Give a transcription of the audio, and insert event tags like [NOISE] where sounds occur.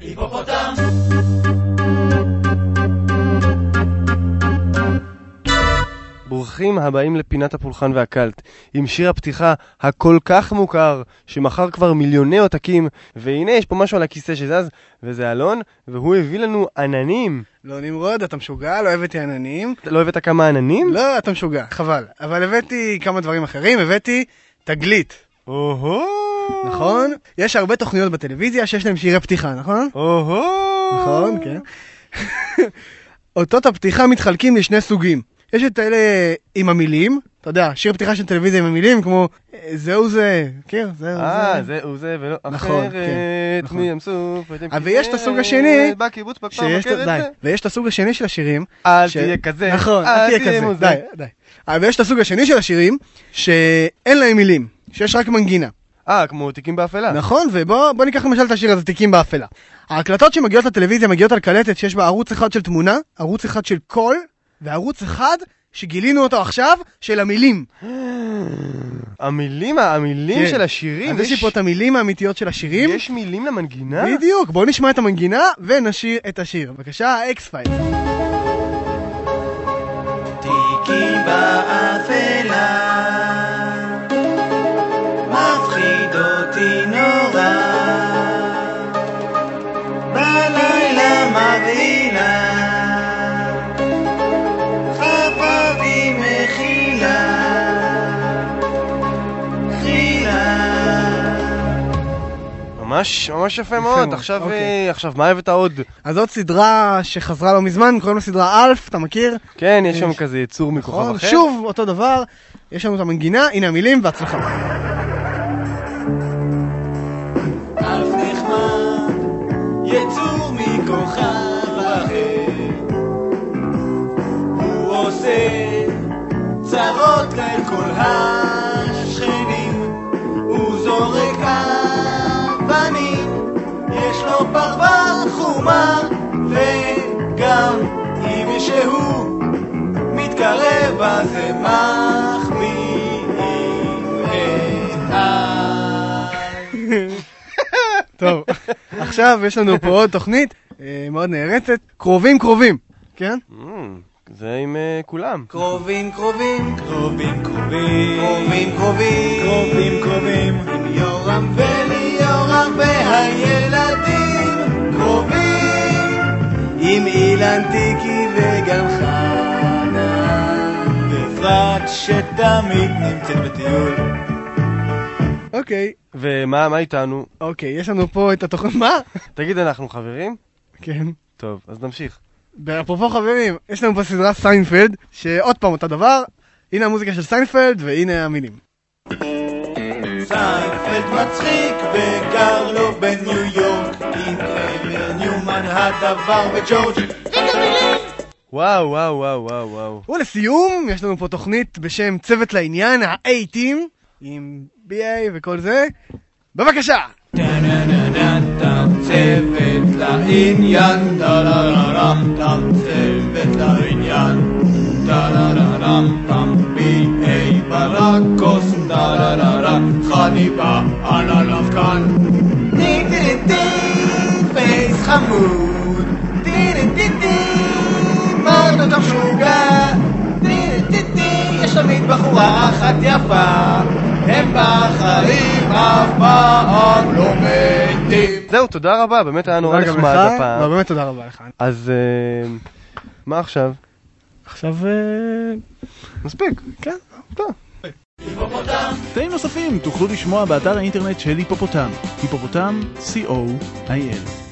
היפופוטם! ברוכים הבאים לפינת הפולחן והקלט, עם שיר הפתיחה הכל כך מוכר, שמכר כבר מיליוני עותקים, והנה יש פה משהו על הכיסא שזז, וזה אלון, והוא הביא לנו עננים. לא נמרוד, אתה משוגע, לא הבאתי עננים. לא הבאת כמה עננים? לא, אתה משוגע, חבל. אבל הבאתי כמה דברים אחרים, הבאתי תגלית. או-הו! נכון? יש הרבה תוכניות בטלוויזיה שיש להם שירי פתיחה, נכון? או-הו! נכון, כן. אותות הפתיחה מתחלקים לשני סוגים. יש את אלה עם המילים, אתה יודע, שיר פתיחה של טלוויזיה עם המילים, כמו אה, זהו זה, מכיר? זהו אה, זה. זהו זה ולא נכון, אחרת, כן, נכון. מי ים סוף, אתם אבל יש את הסוג השני? ויש את הסוג השני של השירים, אל תהיה כזה, נכון, אל תהיה כזה. די, די. אבל יש את הסוג השני של השירים, שאין להם מילים, שיש רק מנגינה. אה, כמו תיקים באפלה. נכון, ובוא בוא ניקח למשל את השיר הזה, תיקים באפלה. ההקלטות שמגיעות לטלוויזיה מגיעות על קלטת שיש בה ערוץ אחד של תמונה, ערוץ אחד של קול, וערוץ אחד שגילינו אותו עכשיו, של המילים. [GASPS] המילים, המילים כן. של השירים, אז יש לי פה את המילים האמיתיות של השירים. יש מילים למנגינה? בדיוק, בואו נשמע את המנגינה ונשיר את השיר. בבקשה, ה X-Files. ממש, ממש יפה מאוד. עכשיו, אוקיי. אה, עכשיו, מה הבאת עוד? אז עוד סדרה שחזרה לא מזמן, קוראים לה סדרה אלף, אתה מכיר? כן, יש שם יש. כזה יצור מכוכב נכון, אחר. שוב, אותו דבר, יש לנו את המנגינה, הנה המילים, בהצלחה. אלף נחמד, יצור מכוכב אחר. הוא עושה צרות לכל השכנים, וגם אם מישהו מתקרב אז הם מחמיאים את. טוב, עכשיו יש לנו פה עוד תוכנית אה, מאוד נערצת, קרובים קרובים, כן? אמ, זה עם אה, כולם. קרובים קרובים, קרובים קרובים, קרובים קרובים, קרובים קרובים, אילן טיקי וגם חנה, ואפרת שתמיד נמצאת בטיול. אוקיי, ומה מה איתנו? אוקיי, יש לנו פה את התוכנית, מה? תגיד, אנחנו חברים? כן. טוב, אז נמשיך. אפרופו חברים, יש לנו פה סדרה סיינפלד, שעוד פעם אותו דבר, הנה המוזיקה של סיינפלד והנה המילים. סיינפלד מצחיק וגר לו בניו יורק עם קרמר ניומן הדבר וג'ורג' וואו, וואו, וואו, וואו, וואו. ולסיום, יש לנו פה תוכנית בשם צוות לעניין, ה-A-Team, עם BA וכל זה. בבקשה! צוות לעניין, טה-לה-לה-לם, טם, צוות לעניין, טה-לה-לה-לם, טם, בי-איי ברקוס, טה-לה-לה-לה, חניבעל הלבקן. טינג טינג טינג, פייס חמוד, בחורה אחת יפה, הם בחיים אף פעם לא מתים. זהו, תודה רבה, באמת היה נורא נחמד לך. לא, הפעם. באמת תודה רבה לך. אז אה, מה עכשיו? עכשיו... אה, מספיק. כן, טוב. קטעים נוספים תוכלו לשמוע באתר האינטרנט של היפופוטם, היפופוטם, co.il.